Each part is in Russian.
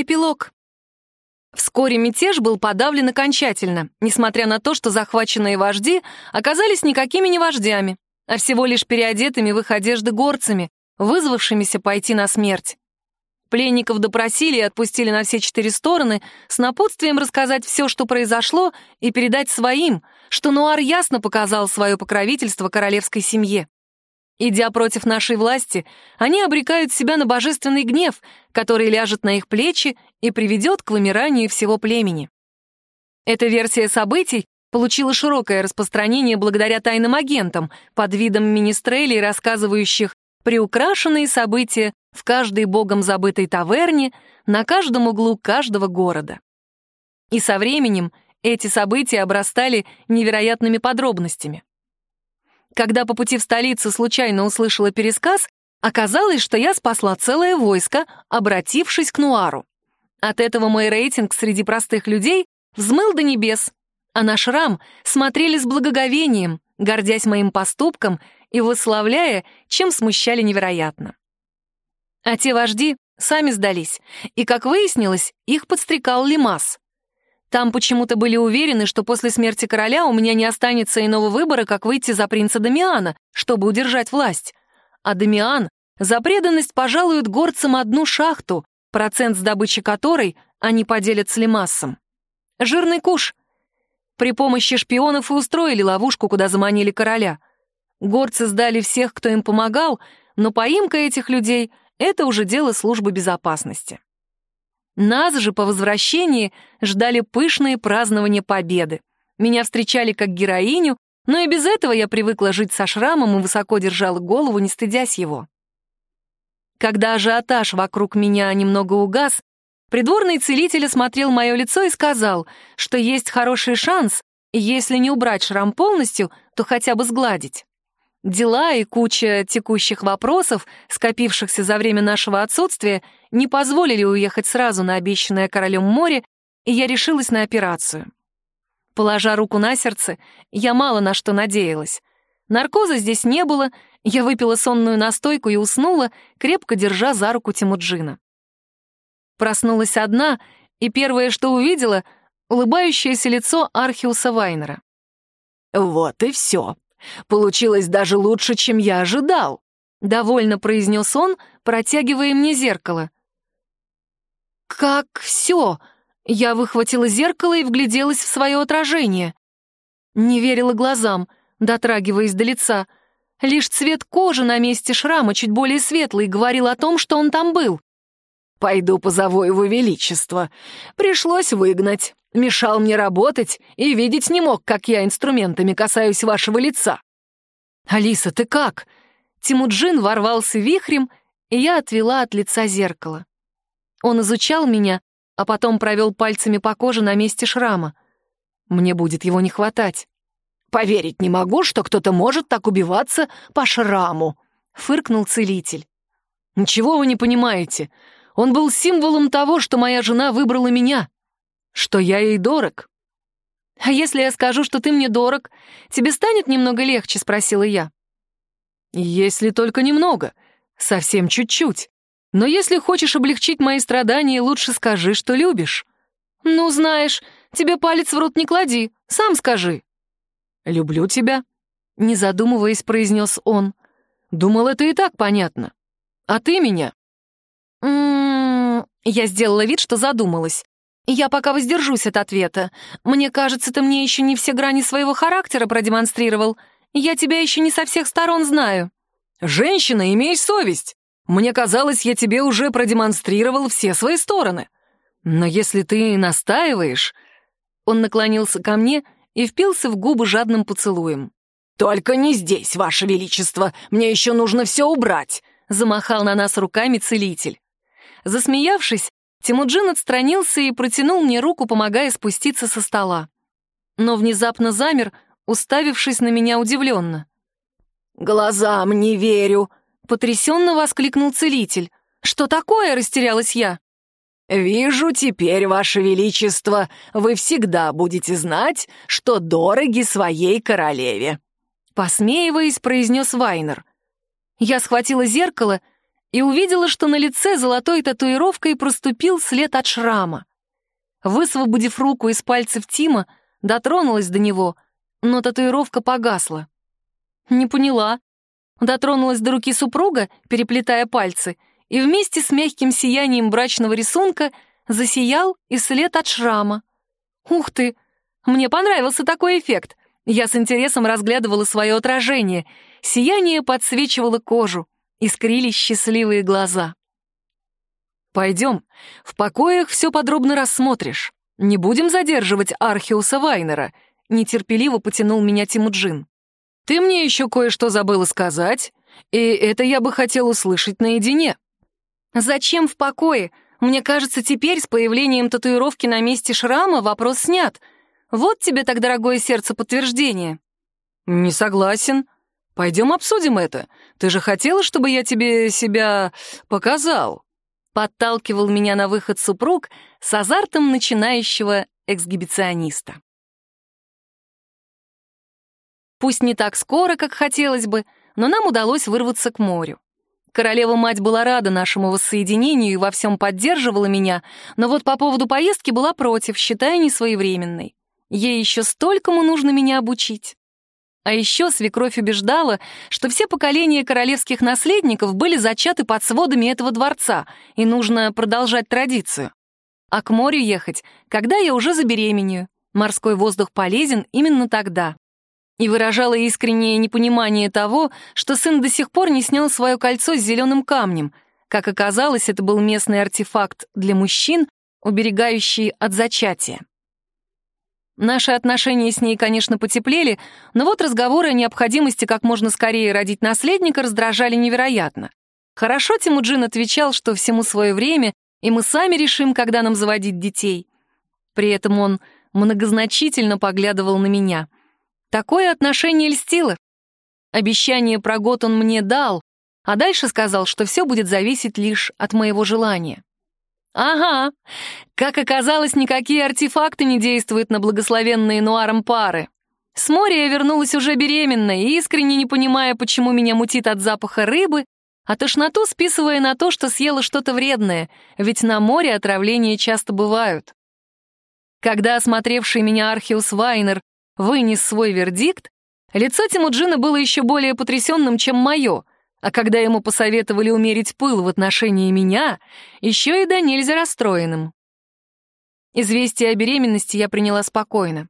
Эпилог. Вскоре мятеж был подавлен окончательно, несмотря на то, что захваченные вожди оказались никакими не вождями, а всего лишь переодетыми в их одежды горцами, вызвавшимися пойти на смерть. Пленников допросили и отпустили на все четыре стороны с напутствием рассказать все, что произошло, и передать своим, что Нуар ясно показал свое покровительство королевской семье. Идя против нашей власти, они обрекают себя на божественный гнев, который ляжет на их плечи и приведет к вымиранию всего племени. Эта версия событий получила широкое распространение благодаря тайным агентам под видом министрелей, рассказывающих приукрашенные события в каждой богом забытой таверне, на каждом углу каждого города. И со временем эти события обрастали невероятными подробностями. Когда по пути в столицу случайно услышала пересказ, оказалось, что я спасла целое войско, обратившись к Нуару. От этого мой рейтинг среди простых людей взмыл до небес, а на шрам смотрели с благоговением, гордясь моим поступком и выславляя, чем смущали невероятно. А те вожди сами сдались, и, как выяснилось, их подстрекал Лимас. Там почему-то были уверены, что после смерти короля у меня не останется иного выбора, как выйти за принца Дамиана, чтобы удержать власть. А Дамиан за преданность пожалует горцам одну шахту, процент с добычи которой они поделят с Лимассом. Жирный куш. При помощи шпионов и устроили ловушку, куда заманили короля. Горцы сдали всех, кто им помогал, но поимка этих людей — это уже дело службы безопасности. Нас же по возвращении ждали пышные празднования победы. Меня встречали как героиню, но и без этого я привыкла жить со шрамом и высоко держала голову, не стыдясь его. Когда ажиотаж вокруг меня немного угас, придворный целитель осмотрел мое лицо и сказал, что есть хороший шанс, если не убрать шрам полностью, то хотя бы сгладить. Дела и куча текущих вопросов, скопившихся за время нашего отсутствия, не позволили уехать сразу на обещанное королем море, и я решилась на операцию. Положа руку на сердце, я мало на что надеялась. Наркоза здесь не было, я выпила сонную настойку и уснула, крепко держа за руку Тимуджина. Проснулась одна, и первое, что увидела — улыбающееся лицо Архиуса Вайнера. «Вот и все», Получилось даже лучше, чем я ожидал», — довольно произнес он, протягивая мне зеркало. «Как все?» Я выхватила зеркало и вгляделась в свое отражение. Не верила глазам, дотрагиваясь до лица. Лишь цвет кожи на месте шрама чуть более светлый говорил о том, что он там был. «Пойду позову его величество. Пришлось выгнать. Мешал мне работать и видеть не мог, как я инструментами касаюсь вашего лица». «Алиса, ты как?» Тимуджин ворвался вихрем, и я отвела от лица зеркало. Он изучал меня, а потом провел пальцами по коже на месте шрама. Мне будет его не хватать. «Поверить не могу, что кто-то может так убиваться по шраму», — фыркнул целитель. «Ничего вы не понимаете. Он был символом того, что моя жена выбрала меня, что я ей дорог. «А если я скажу, что ты мне дорог, тебе станет немного легче?» — спросила я. «Если только немного, совсем чуть-чуть. Но если хочешь облегчить мои страдания, лучше скажи, что любишь». «Ну, знаешь, тебе палец в рот не клади, сам скажи». «Люблю тебя», — не задумываясь, произнес он. «Думал, это и так понятно. А ты меня?» «М-м-м...» Я сделала вид, что задумалась. «Я пока воздержусь от ответа. Мне кажется, ты мне еще не все грани своего характера продемонстрировал. Я тебя еще не со всех сторон знаю». «Женщина, имей совесть! Мне казалось, я тебе уже продемонстрировал все свои стороны. Но если ты настаиваешь...» Он наклонился ко мне и впился в губы жадным поцелуем. «Только не здесь, Ваше Величество! Мне еще нужно все убрать!» Замахал на нас руками целитель. Засмеявшись, Тимуджин отстранился и протянул мне руку, помогая спуститься со стола. Но внезапно замер, уставившись на меня удивленно. «Глазам не верю!» — потрясенно воскликнул целитель. «Что такое?» — растерялась я. «Вижу теперь, Ваше Величество, вы всегда будете знать, что дороги своей королеве», — посмеиваясь, произнес Вайнер. Я схватила зеркало и увидела, что на лице золотой татуировкой проступил след от шрама. Высвободив руку из пальцев Тима, дотронулась до него, но татуировка погасла. Не поняла. Дотронулась до руки супруга, переплетая пальцы, и вместе с мягким сиянием брачного рисунка засиял и след от шрама. Ух ты! Мне понравился такой эффект. Я с интересом разглядывала свое отражение. Сияние подсвечивало кожу, искрились счастливые глаза. «Пойдем, в покоях все подробно рассмотришь. Не будем задерживать Архиуса Вайнера», — нетерпеливо потянул меня Тимуджин. «Ты мне еще кое-что забыла сказать, и это я бы хотел услышать наедине». «Зачем в покое? Мне кажется, теперь с появлением татуировки на месте шрама вопрос снят. Вот тебе так дорогое сердце подтверждение». «Не согласен. Пойдем обсудим это. Ты же хотела, чтобы я тебе себя показал?» Подталкивал меня на выход супруг с азартом начинающего эксгибициониста. Пусть не так скоро, как хотелось бы, но нам удалось вырваться к морю. Королева-мать была рада нашему воссоединению и во всем поддерживала меня, но вот по поводу поездки была против, считая несвоевременной. Ей еще столькому нужно меня обучить. А еще свекровь убеждала, что все поколения королевских наследников были зачаты под сводами этого дворца, и нужно продолжать традицию. А к морю ехать, когда я уже забеременею. Морской воздух полезен именно тогда и выражала искреннее непонимание того, что сын до сих пор не снял свое кольцо с зеленым камнем. Как оказалось, это был местный артефакт для мужчин, уберегающий от зачатия. Наши отношения с ней, конечно, потеплели, но вот разговоры о необходимости как можно скорее родить наследника раздражали невероятно. Хорошо Тимуджин отвечал, что всему свое время, и мы сами решим, когда нам заводить детей. При этом он многозначительно поглядывал на меня — Такое отношение льстило. Обещание про год он мне дал, а дальше сказал, что все будет зависеть лишь от моего желания. Ага, как оказалось, никакие артефакты не действуют на благословенные нуаром пары. С моря я вернулась уже беременной, искренне не понимая, почему меня мутит от запаха рыбы, а тошноту списывая на то, что съела что-то вредное, ведь на море отравления часто бывают. Когда осмотревший меня Архиус Вайнер вынес свой вердикт, лицо Тимуджина было еще более потрясенным, чем мое, а когда ему посоветовали умерить пыл в отношении меня, еще и до нельзя расстроенным. Известие о беременности я приняла спокойно.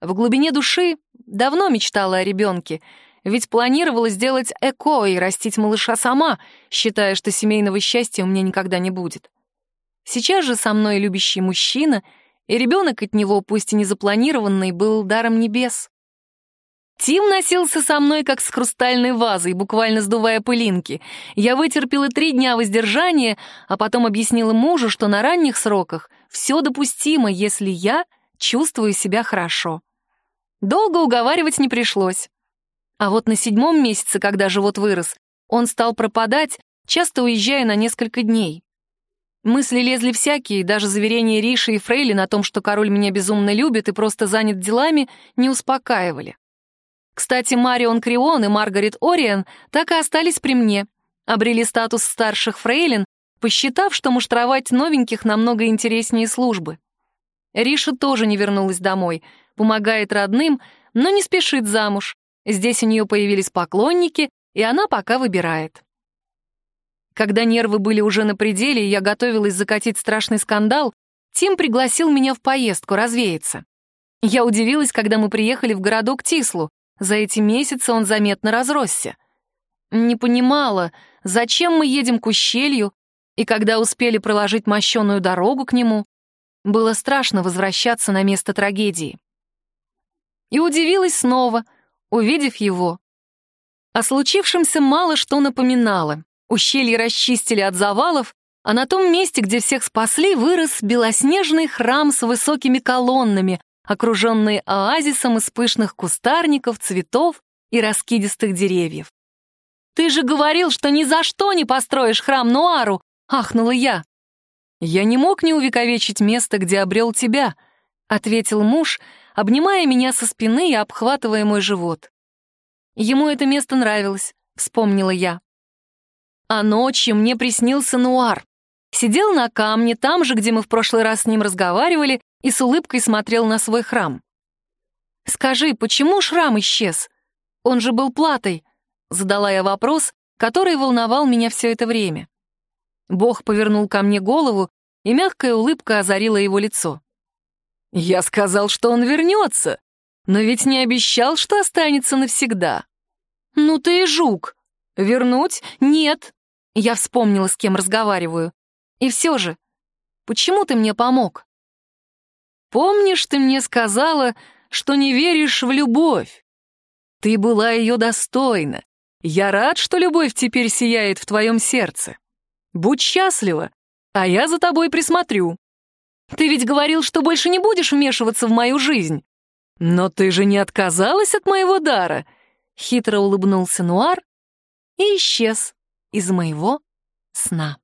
В глубине души давно мечтала о ребенке, ведь планировала сделать ЭКО и растить малыша сама, считая, что семейного счастья у меня никогда не будет. Сейчас же со мной любящий мужчина — и ребенок от него, пусть и не запланированный, был даром небес. Тим носился со мной, как с хрустальной вазой, буквально сдувая пылинки. Я вытерпела три дня воздержания, а потом объяснила мужу, что на ранних сроках все допустимо, если я чувствую себя хорошо. Долго уговаривать не пришлось. А вот на седьмом месяце, когда живот вырос, он стал пропадать, часто уезжая на несколько дней. Мысли лезли всякие, даже заверения Риши и Фрейли на том, что король меня безумно любит и просто занят делами, не успокаивали. Кстати, Марион Крион и Маргарет Ориен так и остались при мне, обрели статус старших фрейлин, посчитав, что муштровать новеньких намного интереснее службы. Риша тоже не вернулась домой, помогает родным, но не спешит замуж. Здесь у нее появились поклонники, и она пока выбирает. Когда нервы были уже на пределе, и я готовилась закатить страшный скандал, Тим пригласил меня в поездку развеяться. Я удивилась, когда мы приехали в городок Тислу. За эти месяцы он заметно разросся. Не понимала, зачем мы едем к ущелью, и когда успели проложить мощеную дорогу к нему, было страшно возвращаться на место трагедии. И удивилась снова, увидев его. О случившемся мало что напоминало. Ущелье расчистили от завалов, а на том месте, где всех спасли, вырос белоснежный храм с высокими колоннами, окруженный оазисом из пышных кустарников, цветов и раскидистых деревьев. «Ты же говорил, что ни за что не построишь храм Нуару!» — ахнула я. «Я не мог не увековечить место, где обрел тебя», — ответил муж, обнимая меня со спины и обхватывая мой живот. Ему это место нравилось, вспомнила я. А ночью мне приснился Нуар. Сидел на камне, там же, где мы в прошлый раз с ним разговаривали, и с улыбкой смотрел на свой храм. «Скажи, почему шрам исчез? Он же был платой», — задала я вопрос, который волновал меня все это время. Бог повернул ко мне голову, и мягкая улыбка озарила его лицо. «Я сказал, что он вернется, но ведь не обещал, что останется навсегда». «Ну ты и жук. Вернуть? Нет». Я вспомнила, с кем разговариваю. «И все же, почему ты мне помог?» «Помнишь, ты мне сказала, что не веришь в любовь? Ты была ее достойна. Я рад, что любовь теперь сияет в твоем сердце. Будь счастлива, а я за тобой присмотрю. Ты ведь говорил, что больше не будешь вмешиваться в мою жизнь. Но ты же не отказалась от моего дара. Хитро улыбнулся Нуар и исчез из моего сна.